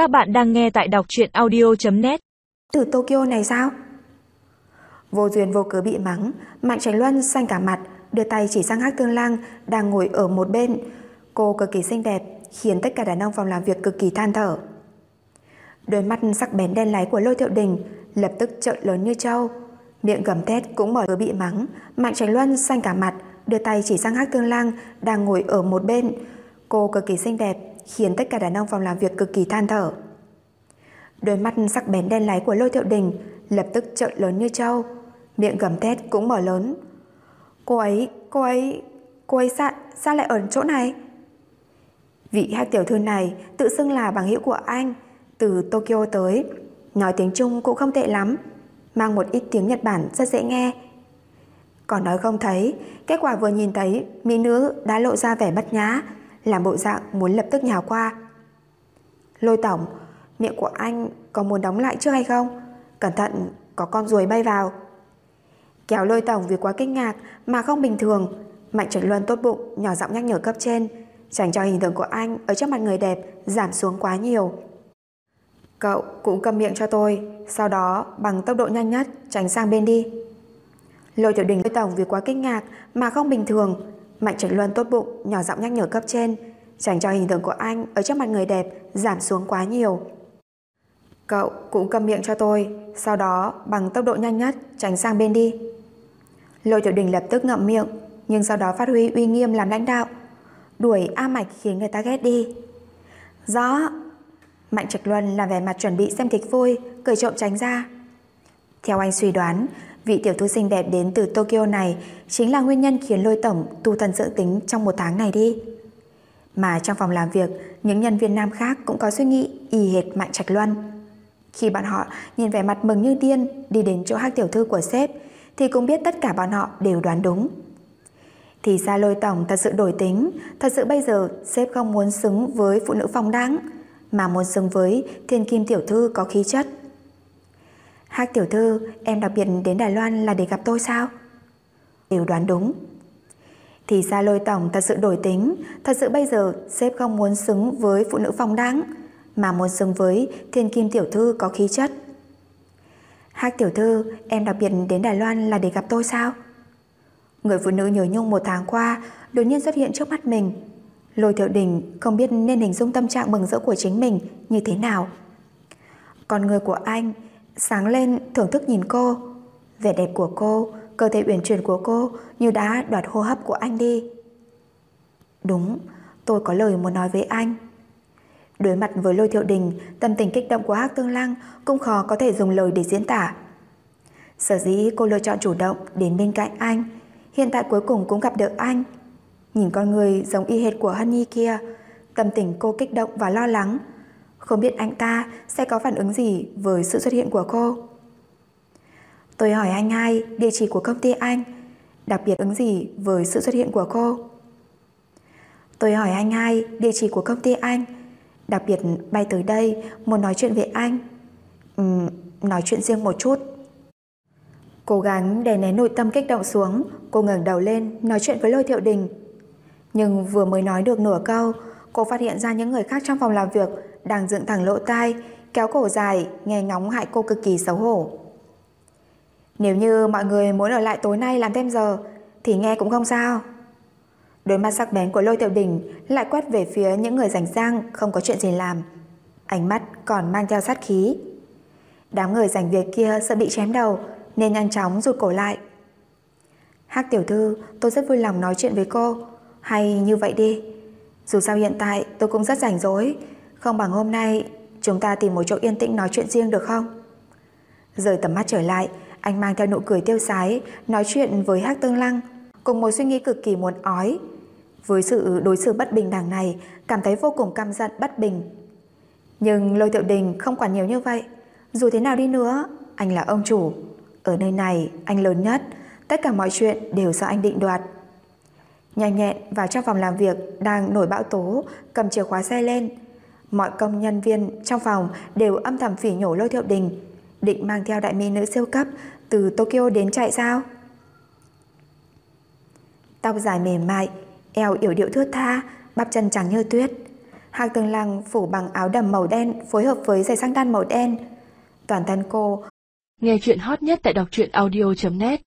Các bạn đang nghe tại đọc truyện audio.net Từ Tokyo này sao? Vô duyên vô cớ bị mắng, Mạnh Tránh Luân xanh cả mặt, đưa tay chỉ sang Hắc Tương Lang đang ngồi ở một bên. Cô cực kỳ xinh đẹp, khiến tất cả đàn ông phòng làm việc cực kỳ than thở. Đôi mắt sắc bén đen láy của Lôi Thiệu Đình lập tức trợn lớn như trâu. Miệng gầm thét cũng mở cớ bị mắng, Mạnh Tránh Luân xanh cả mặt, đưa tay chỉ sang Hắc Tương Lang đang ngồi ở một bên. Cô cực kỳ xinh đẹp, khiến tất cả đàn ông phòng làm việc cực kỳ than thở. Đôi mắt sắc bén đen láy của Lôi Thiệu Đình lập tức trợn lớn như trâu, miệng gầm thét cũng mở lớn. Cô ấy, cô ấy, cô ấy sao, sao lại ở chỗ này? Vị hắc tiểu thư này tự xưng là bằng hữu của anh, từ Tokyo tới, nói tiếng Trung cũng không tệ lắm, mang một ít tiếng Nhật Bản rất dễ nghe. Còn nói không thấy, kết quả vừa nhìn thấy mỹ nữ đã lộ ra vẻ bất nhã, làm bộ dạng muốn lập tức nhào qua. Lôi tổng, miệng của anh có muốn đóng lại trước hay không? Cẩn thận, có con ruồi bay vào. Kéo lôi tổng vì quá kinh ngạc mà không bình thường. Mạnh Trần Luân tốt bụng, nhỏ giọng nhắc nhở cấp trên, tránh cho hình tượng của anh ở trước mặt người đẹp giảm xuống quá nhiều. Cậu cũng cầm miệng cho tôi, sau đó bằng tốc độ nhanh nhất tránh sang bên đi. Lôi tiểu đình lôi tổng vì quá kinh ngạc mà không bình thường, Mạnh Trần Luân tốt bụng, nhỏ giọng nhắc nhở cấp trên, tránh cho hình tượng của anh ở trước mặt người đẹp giảm xuống quá nhiều. Cậu cũng cầm miệng cho tôi, sau đó bằng tốc độ nhanh nhất tránh sang bên đi. Lôi Tiểu Đình lập tức ngậm miệng, nhưng sau đó phát huy uy nghiêm làm lãnh đạo. Đuổi A Mạch khiến người ta ghét đi. Rõ! Mạnh Trạch Luân làm vẻ mặt chuẩn bị xem kịch vui, cười trộm tránh ra. Theo anh suy đoán, vị tiểu thư xinh đẹp đến từ Tokyo này chính là nguyên nhân khiến lôi tổng tu thần dự tính trong một tháng này đi. Mà trong phòng làm việc, những nhân viên nam khác cũng có suy nghĩ y hệt Mạnh Trạch Luân. Khi bọn họ nhìn vẻ mặt mừng như điên đi đến chỗ hắc tiểu thư của sếp thì cũng biết tất cả bọn họ đều đoán đúng. Thì ra lôi tổng thật sự đổi tính, thật sự bây giờ sếp không muốn xứng với phụ nữ phong đáng, mà muốn xứng với thiên kim tiểu thư có khí chất. Hắc tiểu thư, em đặc biệt đến Đài Loan là để gặp tôi sao? Tiểu đoán đúng. Thì ra lôi tổng thật sự đổi tính, thật sự bây giờ sếp không muốn xứng với phụ nữ phong đáng, mà muốn xứng với thiên kim tiểu thư có khí chất. Hắc tiểu thư, em đặc biệt đến Đài Loan là để gặp tôi sao? Người phụ nữ nhớ nhung một tháng qua đột nhiên xuất hiện trước mắt mình. Lôi thiệu đình không biết nên hình dung tâm trạng mừng rỡ của chính mình như thế nào. Còn người của anh sáng lên thưởng thức nhìn cô. Vẻ đẹp của cô, cơ thể uyển chuyển của cô như đã đoạt hô hấp của anh đi. Đúng, tôi có lời muốn nói với anh. Đối mặt với lôi thiệu đình, tâm tình kích động của Hắc Tương Lăng cũng khó có thể dùng lời để diễn tả. Sở dĩ cô lựa chọn chủ động đến bên cạnh anh, hiện tại cuối cùng cũng gặp được anh. Nhìn con người giống y hệt của Hân Nhi kia, tâm tình cô kích động và lo lắng. Không biết anh ta sẽ có phản ứng gì với sự xuất hiện của cô. Tôi hỏi anh hai địa chỉ của công ty anh, đặc biệt ứng gì với sự xuất hiện của cô. Tôi hỏi anh hai địa chỉ của công ty anh, Đặc biệt bay tới đây Muốn nói chuyện với anh uhm, Nói chuyện riêng một chút Cố gắng đè nén nội tâm kích động xuống Cô ngẩng đầu lên nói chuyện với Lôi Thiệu Đình Nhưng vừa mới nói được nửa câu Cô phát hiện ra những người khác trong phòng làm việc Đang dựng thẳng lỗ tai Kéo cổ dài Nghe ngóng hại cô cực kỳ xấu hổ Nếu như mọi người muốn ở lại tối nay làm thêm giờ Thì nghe cũng không sao Đôi mắt sắc bén của Lôi Tiểu Đình lại quét về phía những người rảnh rang không có chuyện gì làm. Ánh mắt còn mang theo sát khí. Đám người rảnh việc kia sợ bị chém đầu nên nhanh chóng rụt cổ lại. Hắc tiểu thư, tôi rất vui lòng nói chuyện với cô. Hay như vậy đi. Dù sao hiện tại tôi cũng rất rảnh rỗi. Không bằng hôm nay chúng ta tìm một chỗ yên tĩnh nói chuyện riêng được không? Rời tầm mắt trở lại, anh mang theo nụ cười tiêu sái nói chuyện với Hắc Tương Lăng cùng một suy nghĩ cực kỳ muốn ói. Với sự đối xử bất bình đẳng này, cảm thấy vô cùng căm giận bất bình. Nhưng Lôi Tiểu Đình không quản nhiều như vậy. Dù thế nào đi nữa, anh là ông chủ. Ở nơi này, anh lớn nhất. Tất cả mọi chuyện đều do anh định đoạt. Nhanh nhẹn vào trong phòng làm việc đang nổi bão tố, cầm chìa khóa xe lên. Mọi công nhân viên trong phòng đều âm thầm phỉ nhổ Lôi Thiệu Đình, định mang theo đại mỹ nữ siêu cấp từ Tokyo đến chạy sao? Tóc dài mềm mại, eo yểu điệu thướt tha, bắp chân trắng như tuyết. Hạc Tường Lăng phủ bằng áo đầm màu đen phối hợp với giày sang đan màu đen. Toàn thân cô Nghe chuyện hot nhất tại đọc truyện audio.net